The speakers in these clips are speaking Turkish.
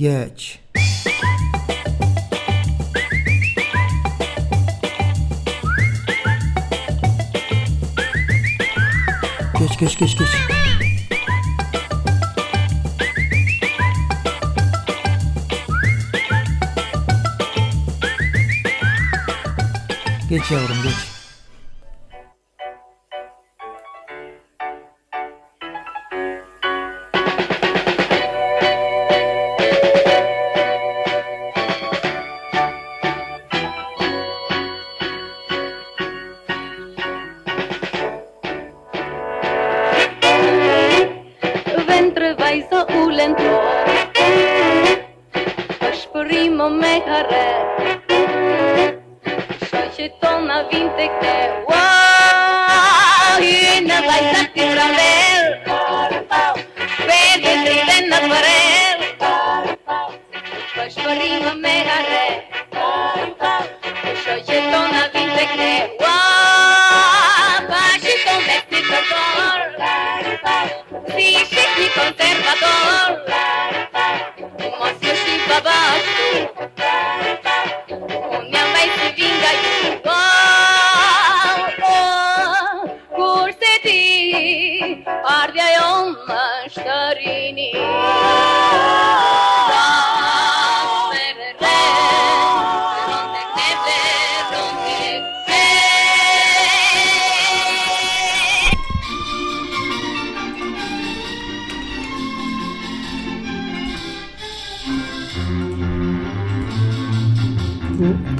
Geç. Geç geç geç geç. Geç yavrum geç.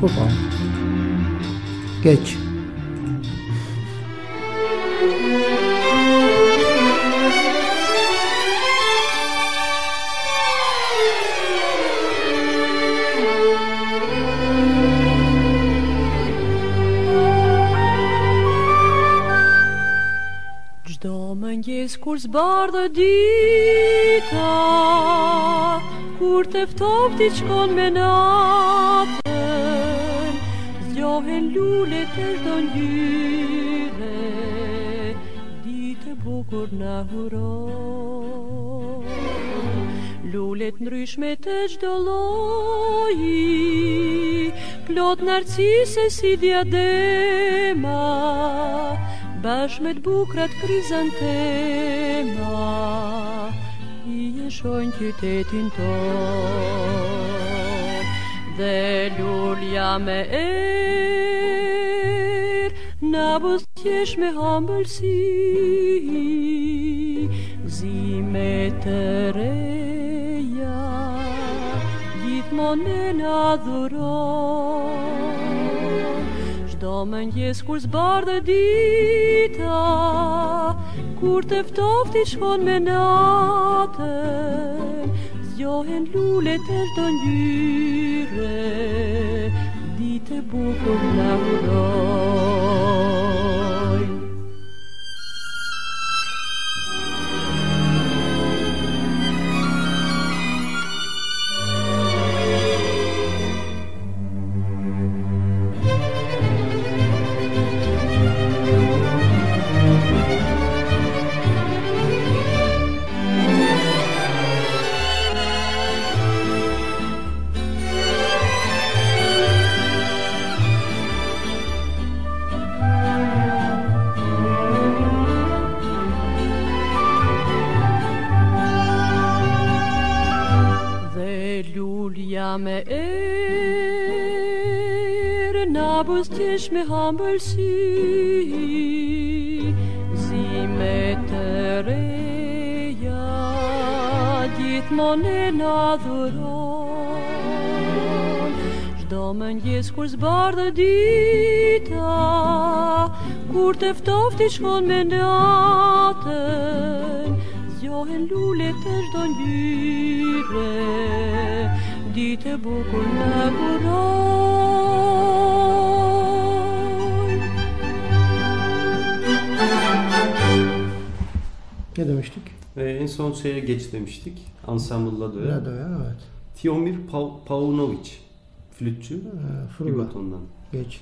Pupa. Geç. Gjdo mëngjes kur zbardhë dita Kur të ftofti qkon me natën Zgjohen lullet e shdo Ditë e bukur në huron Lullet ndryshme të gjdo loji Plot narcise si diadema Bash me të bukrat krizantema I e shojnë qytetin ton Dhe lulja me er Na bus qesh me hambërsi Gzime të reja Gjithmon e në dhuron Shdo më njës kur zbardhe dita Kur të ftofti shkon me natën Zjohen lullet e të njyre Ditë bukur në mbëlsi Zime të reja Gjithmonë e në dhuron Shdo më njës kur zbardhë dita Kur të ftofti shkon me natën Zjohen lullet të shdo njyre Ditë bukur në kuron Ne demiştik? Ve en son şeye geç demiştik. Ensemble Lado'ya. Radoya evet. Tiomir Pa- Paunovic. Flütçü. Ee. Geç.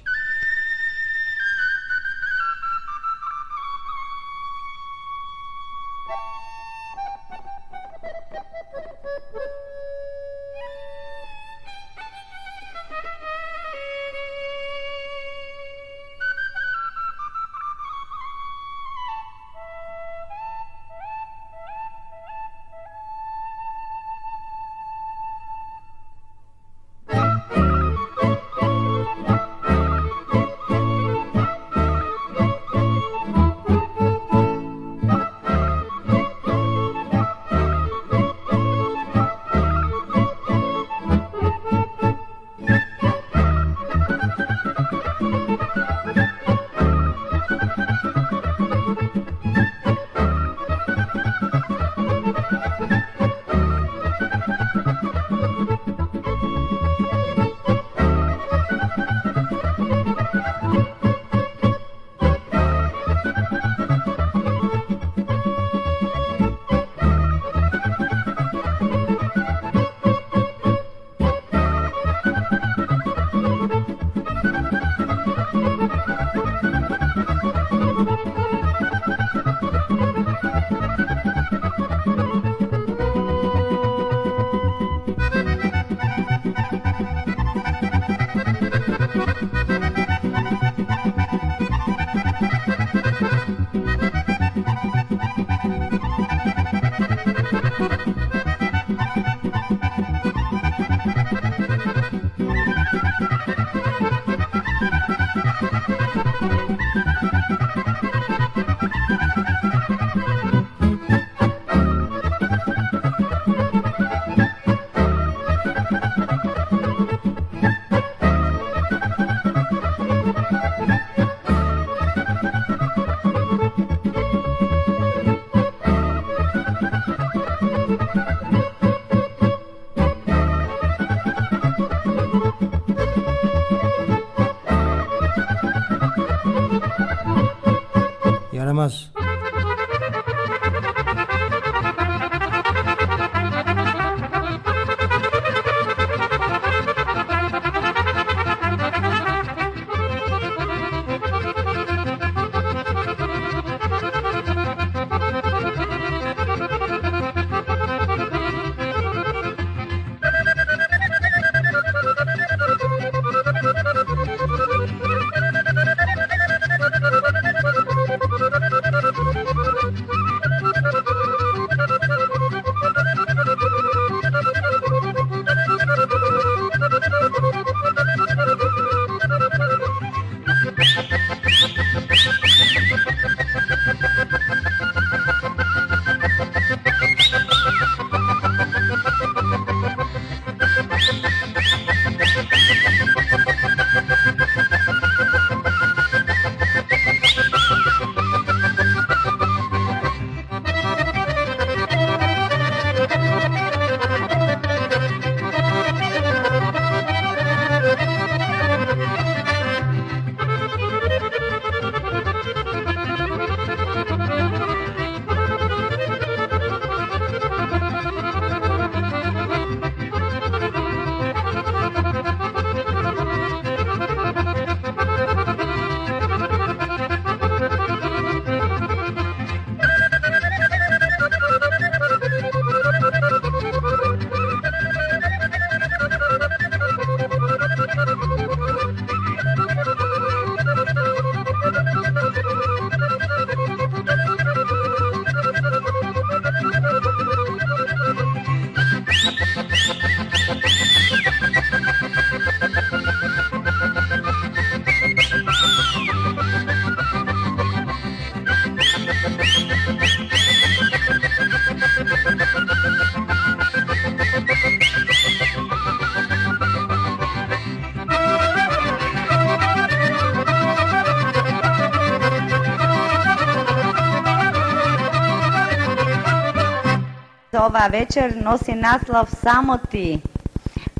оваа вечер носи наслов Само ти.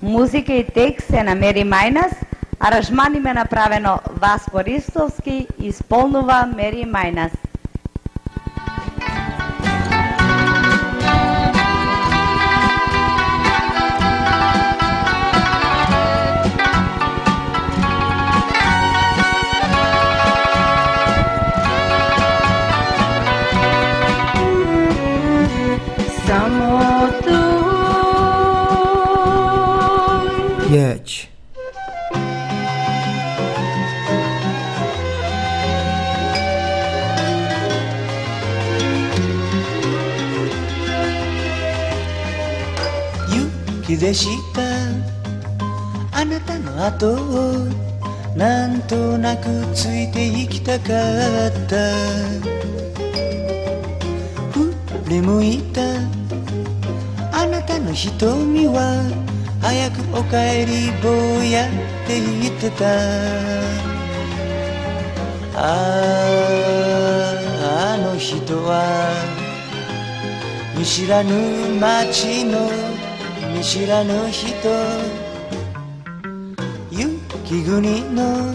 Музика и текст се намери а аранжманиме направено Васко Ристовски, исполнува Мери Мајнас. でした。あなたの後をなんとなくついて行きたかった。振り向いた。あなたの瞳は早くお帰り坊やって言ってた。あああの人は見知らぬ街の見知らぬ人。雪国の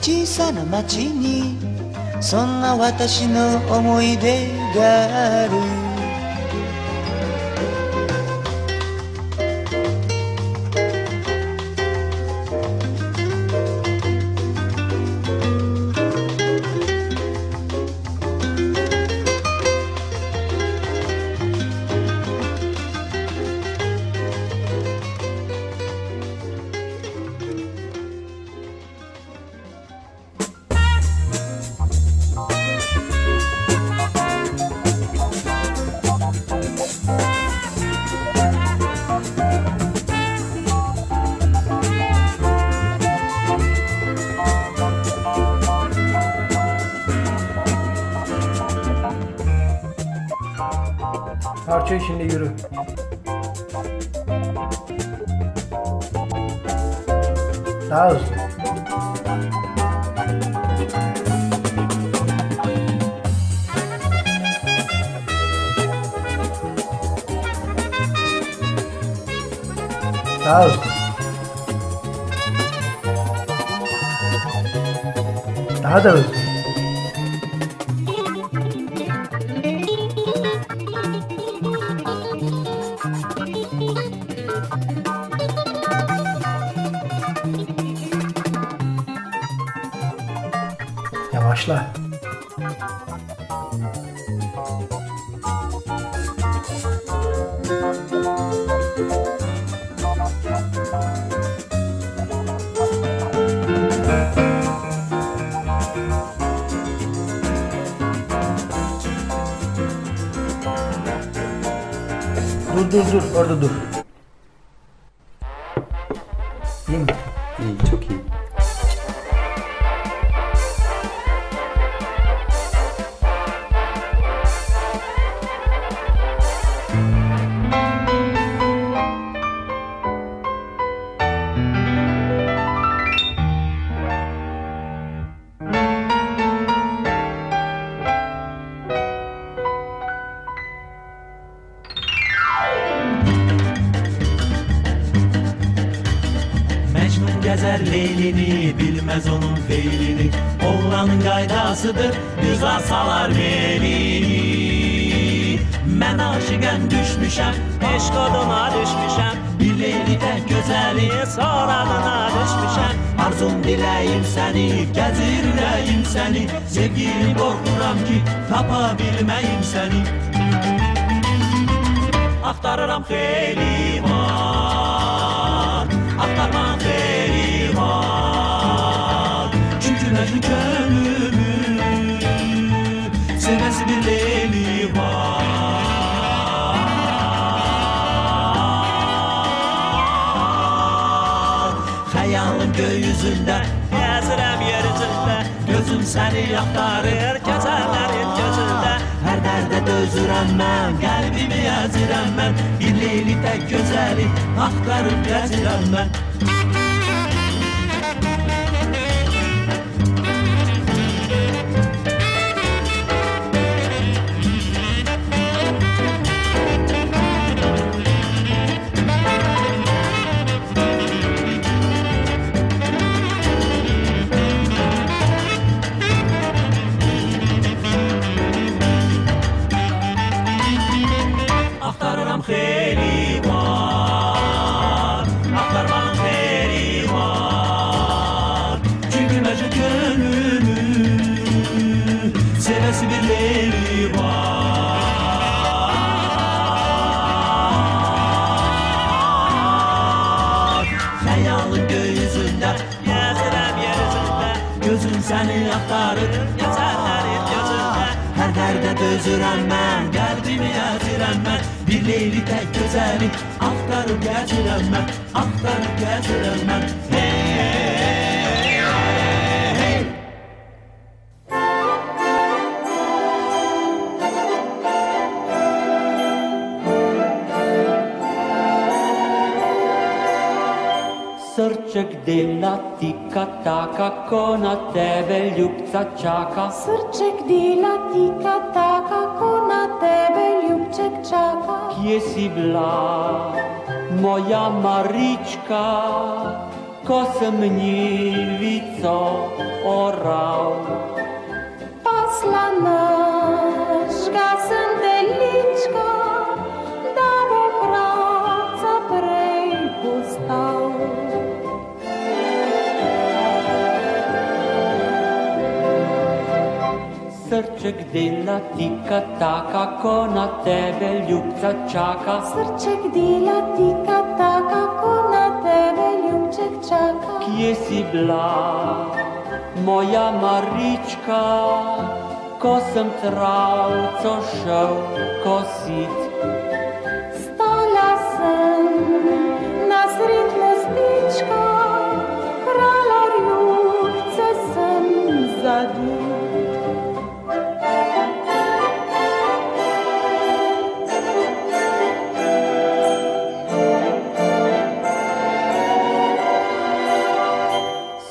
小さな町にそんな私の思い出がある。caso, caso, tá, Deus. Aşıgen düşmüşem eşk oduna düşmüşem Bir leyli de güzeli soranına düşmüşem. Arzum dileyim seni gezir üreyim seni Sevgilim korkuram ki tapabilmeyim seni. Aktarıram heliman Aktarmam heliman Çünkü Mecnun gönlümü Gözüm seni aktarır Keçenlerin gözünde. Her derde dözürəm mən Qəlbimi əzirəm mən Bir leyli tək gözəli Axtarıb gəzirəm mən səni axtarır Gözəllərin gözündə Hər dərdə dözürəm mən Qəlbimi əzirəm Bir leyli tək gözəli Axtarıb gəzirəm mən Axtarıb gəzirəm mən Hey, hey, hey. Srček dela tika taka, ko na tebe ljubca čaka. Srček dela tika taka, ko na tebe ljubček čaka. Kje si bila, moja Marička, ko sem njivico oral? Pasla našga sem delička, Srček dela tika taka, ko na tebe ljubca čaka. Srček dela tika taka, ko na tebe ljubček čaka. Kje si bila, moja Marička, ko sem travco šel kosit?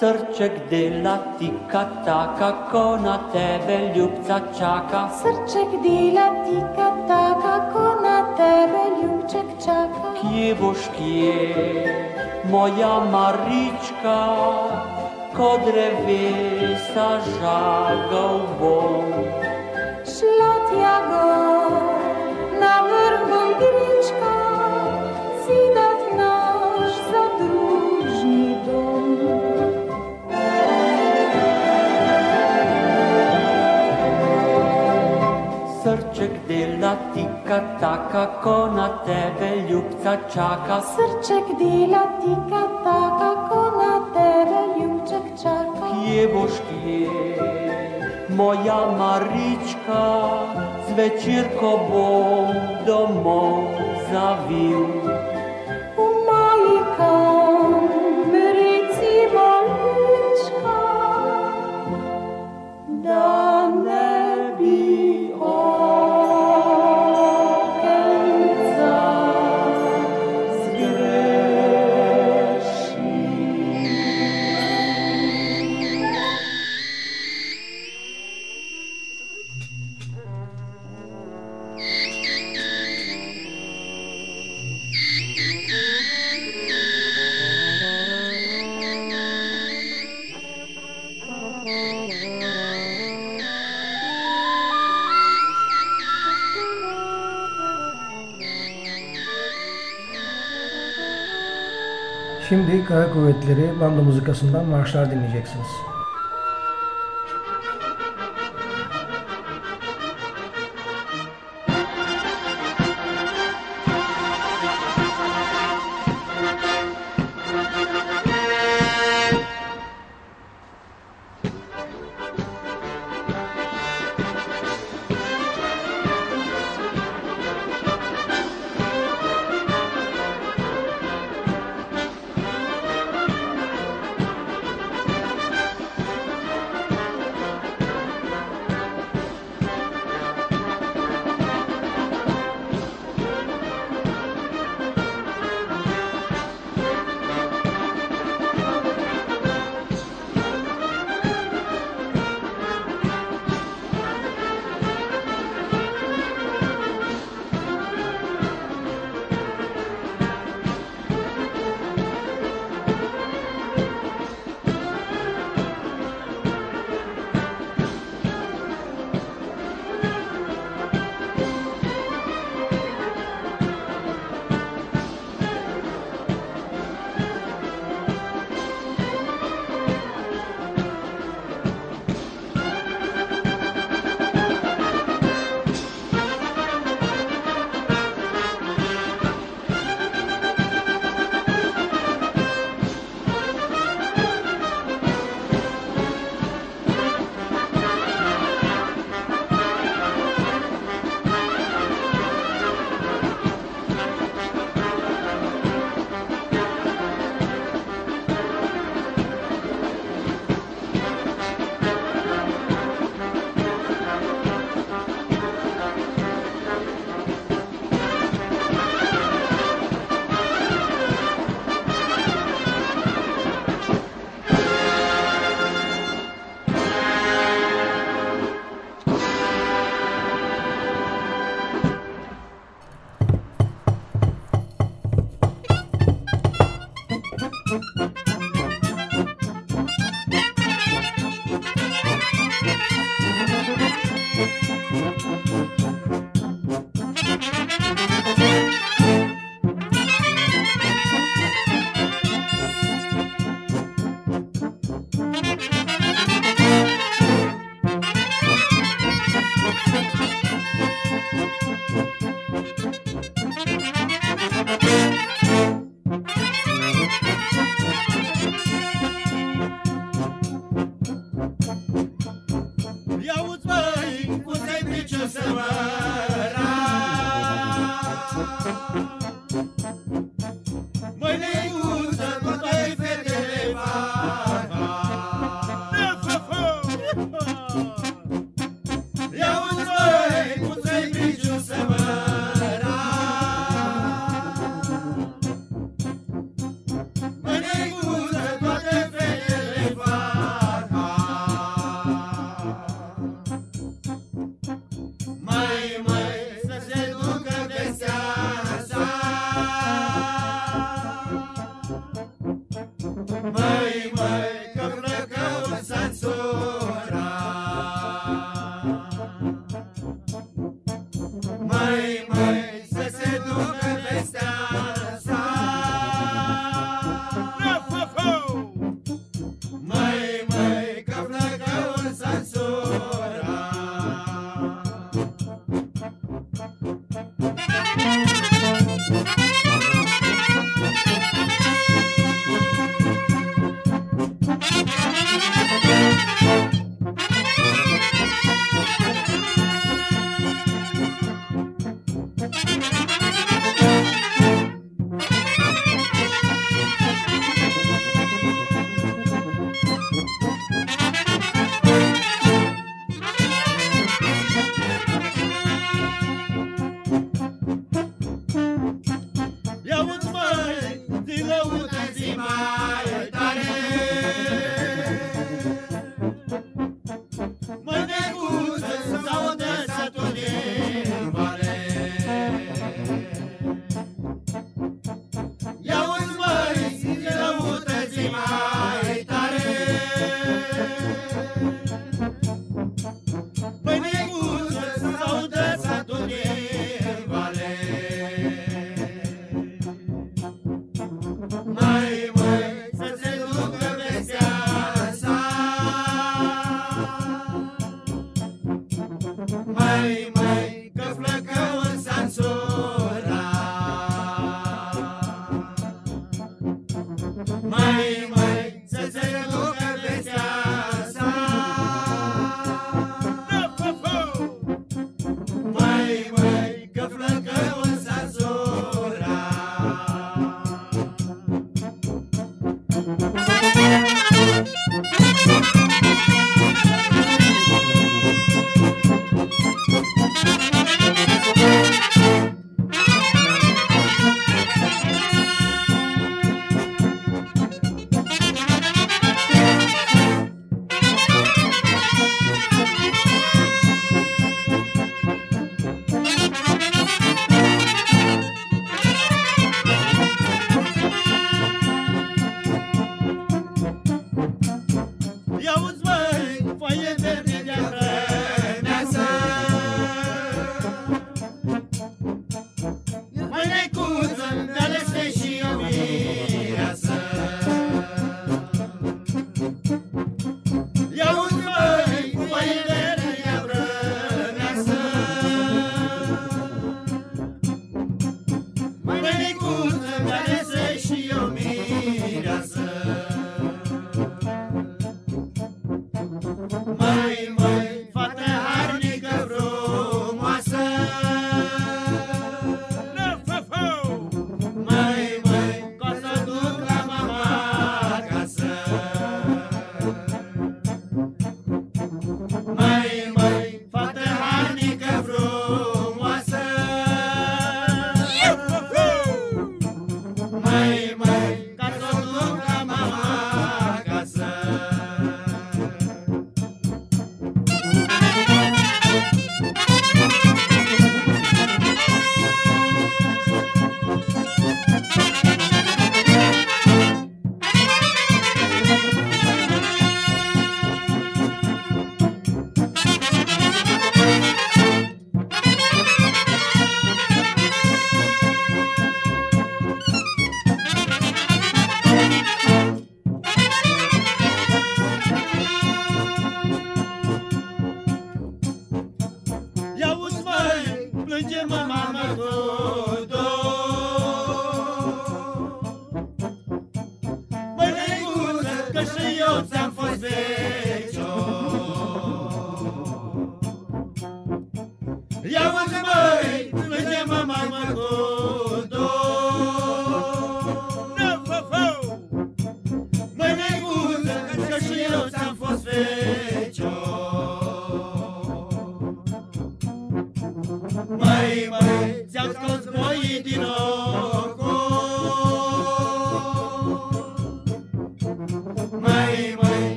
Srček dela tika taka, ko na tebe ljubca čaka. Srček dela tika taka, ko na tebe ljubček čaka. Kje boš kje, moja Marička, ko drevesa žagal bom. Šla tja gor, dila tika taka ko na tebe ljubca čaka. Srček dela tika taka, ko na tebe ljubček čaka. Kje boš kje, moja Marička, zvečer, ko bom domov zavil. Şimdi Kara Kuvvetleri bando muzikasından marşlar dinleyeceksiniz.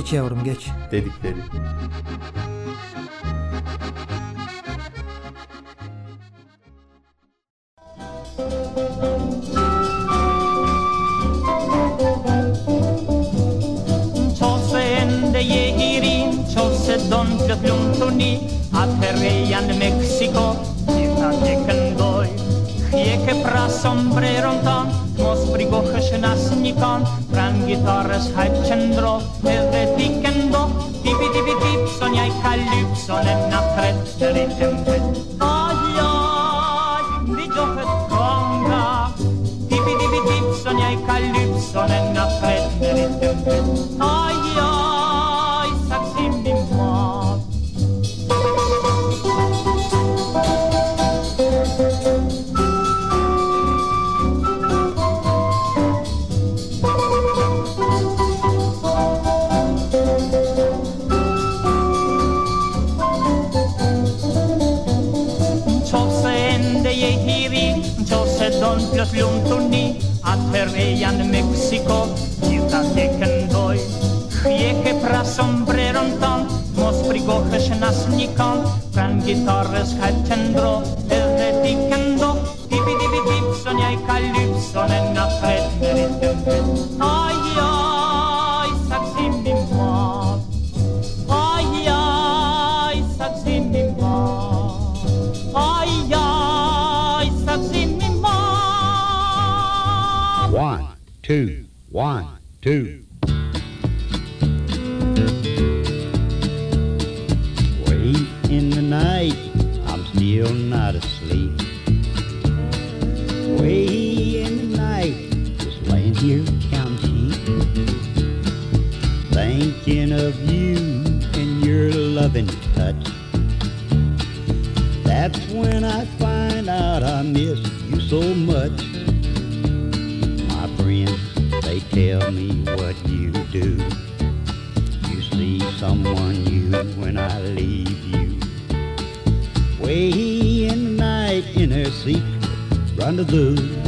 Geç yavrum geç. dedikleri? Secret rendezvous.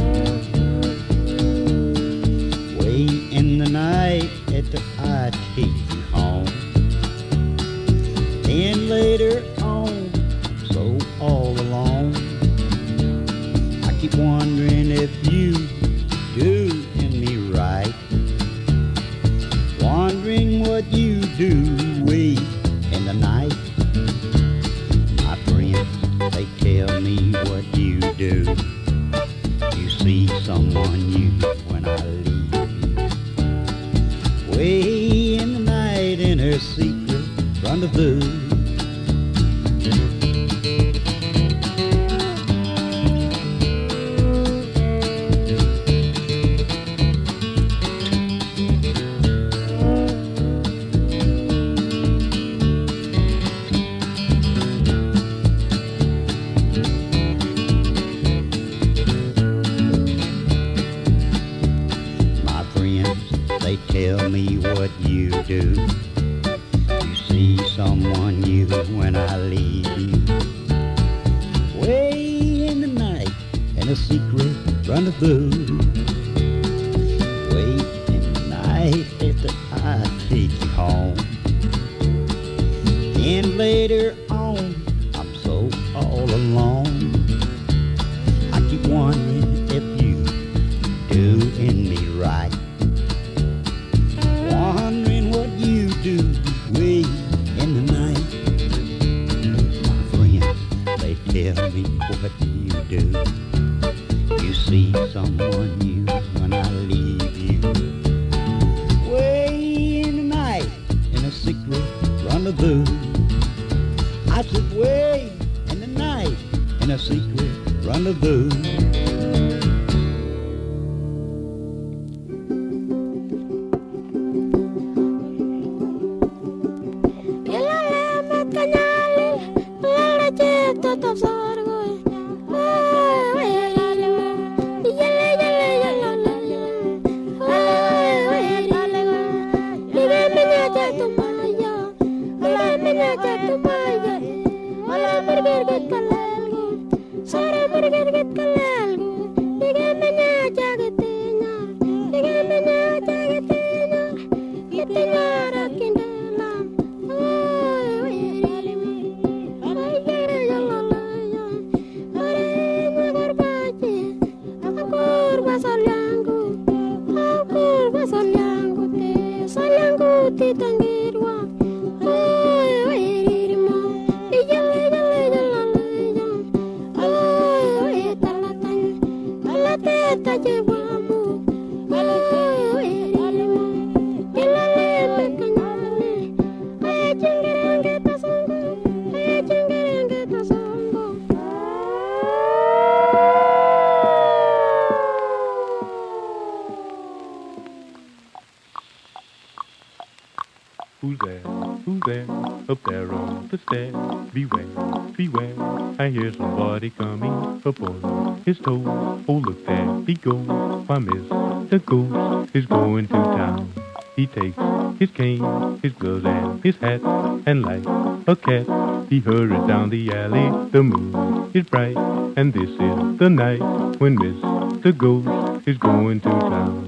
Who's there? Who's there? Up there on the stairs. Beware, beware. I hear somebody coming up on his toes. Oh, look there he goes. Why, Mr. Ghost is going to town. He takes his cane, his gloves, and his hat, and like a cat, he hurries down the alley. The moon is bright, and this is the night when Mr. Ghost is going to town.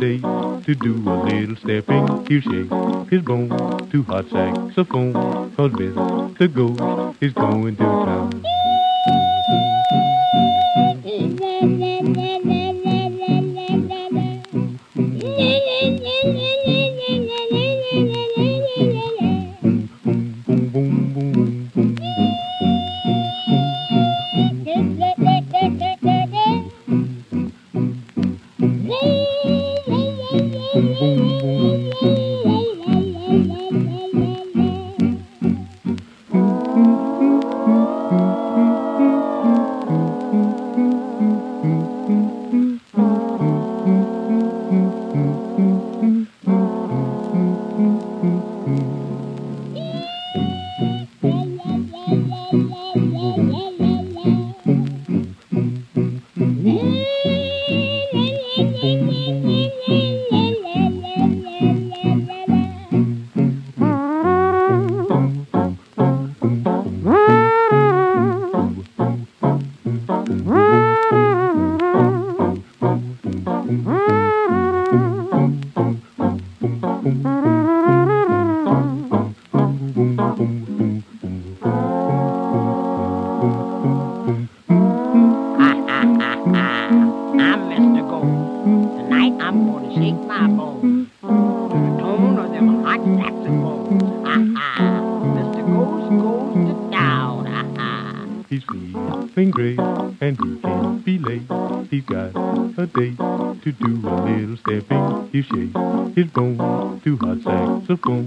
Date to do a little stepping. He'll shake his bone to hot saxophone. Cause Mr. Ghost is going to town.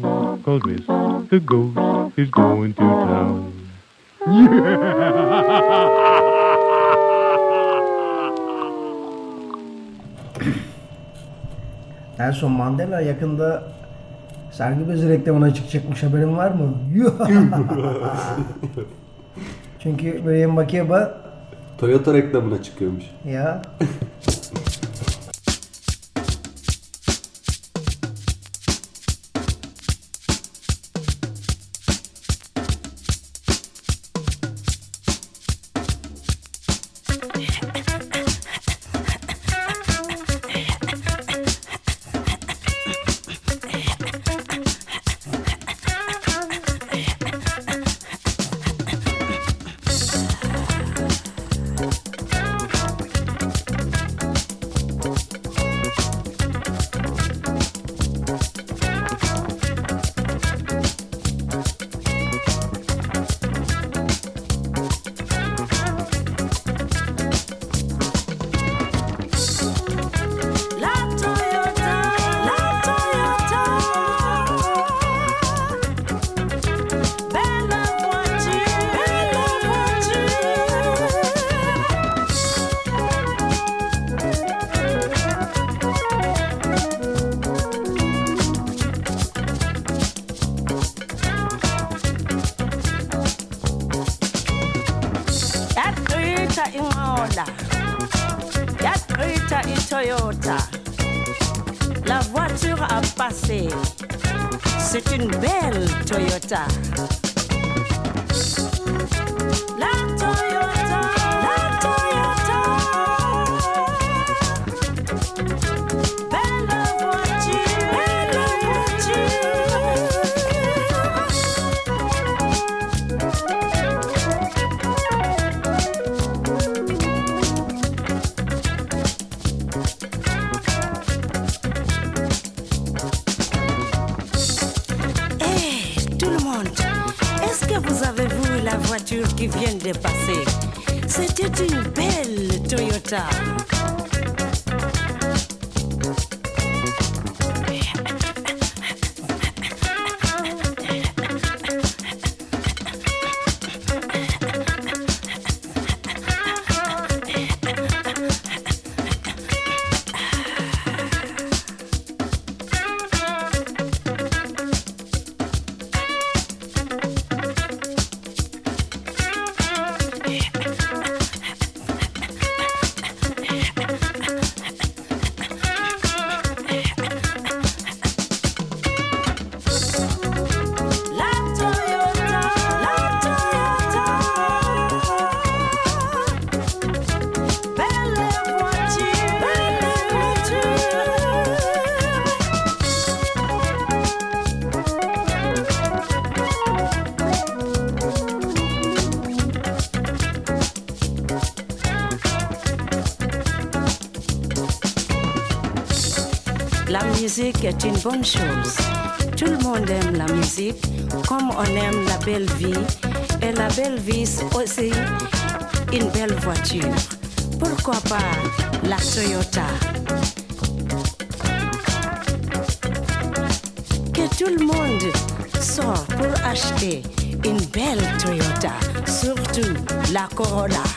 Cause Mr. Ghost is going to town. Nelson Mandela yakında sergi bezi reklamına çıkacakmış haberin var mı? Çünkü Meryem Makeba Toyota reklamına çıkıyormuş. ya est une bonne chose. Tout le monde aime la musique, comme on aime la belle vie. Et la belle vie, c'est aussi une belle voiture. Pourquoi pas la Toyota? Que tout le monde sort pour acheter une belle Toyota, surtout la Corolla.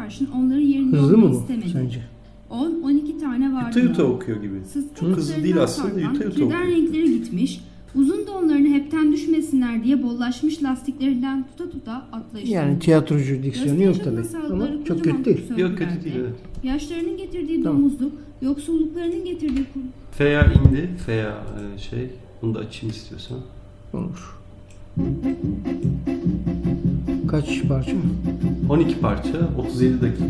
Karşın onların yerini Hızlı mı bu istemedi. sence? 10-12 tane vardı. Yuta yuta okuyor gibi. Çok hızlı değil aslında yuta yuta okuyor. renkleri gitmiş, uzun donlarını hepten düşmesinler diye bollaşmış lastiklerinden tuta tuta atlayışlarını. Yani tiyatrocu diksiyonu yok Gösteri tabi. masalları Ama çok kötü değil. Yok, kötü değil, evet. Yaşlarının getirdiği Tamam. domuzluk, yoksulluklarının getirdiği kur- Feya indi. Feya e, şey. Bunu da açayım istiyorsan. Olur. Kaç parça? 12 parça, 37 dakika.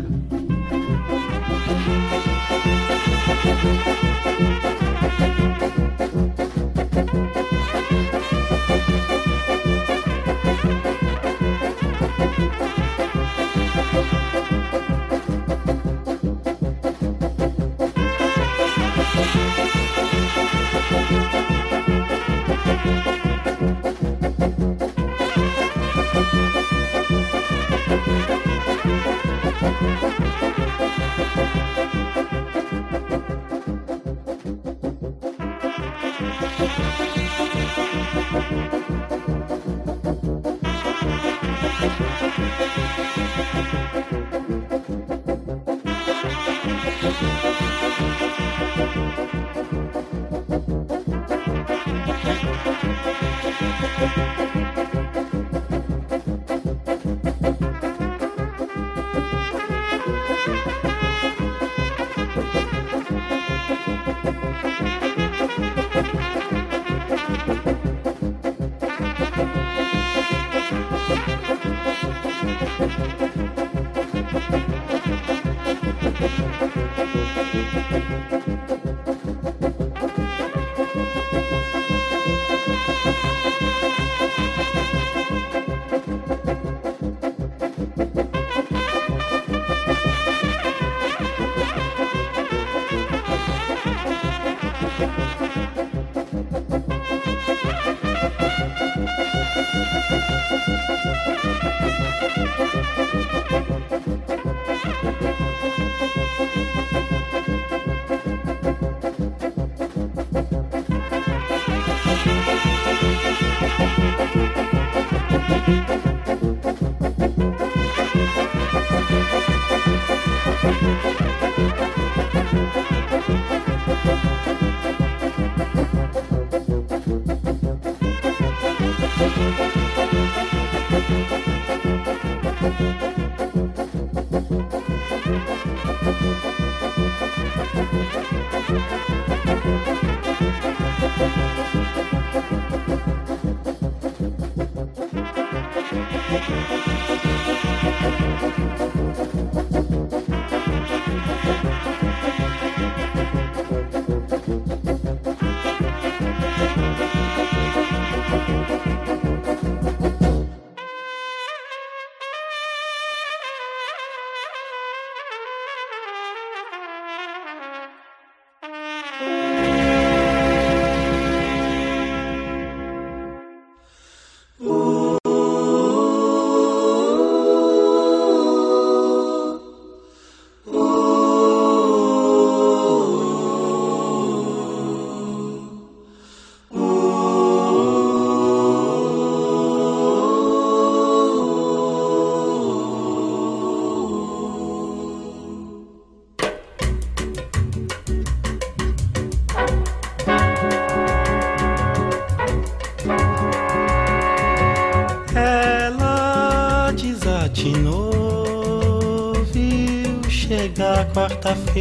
Müzik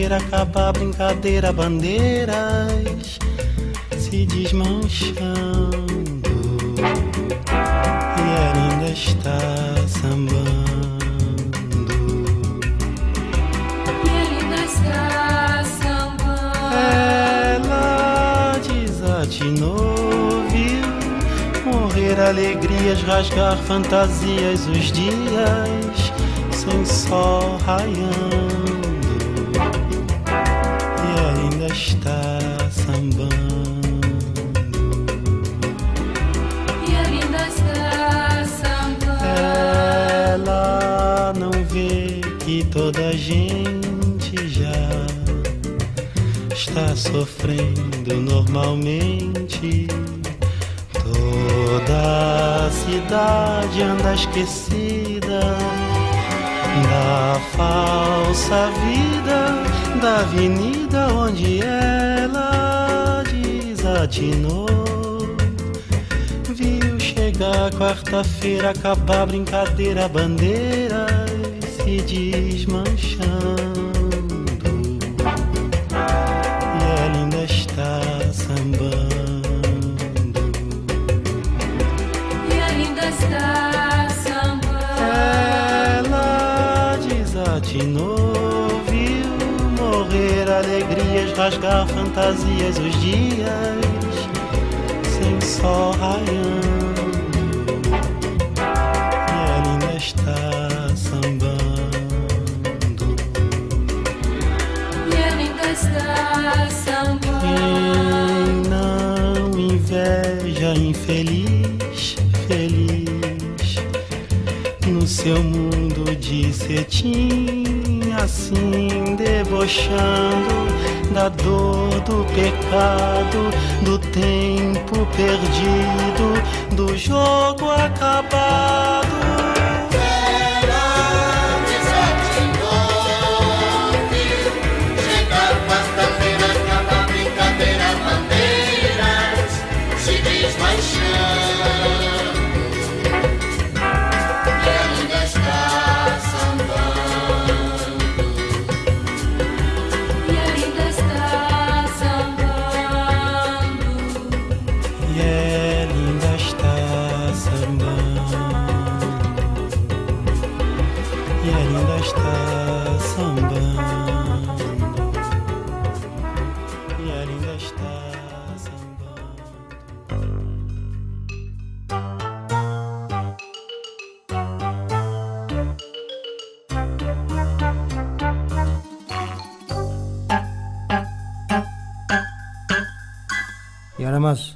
acabar brincadeira, bandeiras se desmanchando e ela ainda está sambando. E ainda está sambando. Ela desatinou, viu morrer alegrias, rasgar fantasias os dias sem sol raiando toda a gente já está sofrendo normalmente. Toda a cidade anda esquecida da falsa vida da avenida onde ela desatinou. Viu chegar quarta-feira, acabar a brincadeira, bandeiras se desmanchando. E ela ainda está sambando. E ainda está sambando. Ela desatinou, viu morrer alegrias, rasgar fantasias os dias sem sol raiando. Inveja infeliz, feliz no seu mundo de cetim, assim debochando da dor, do pecado, do tempo perdido, do jogo acabado. Yaramaz.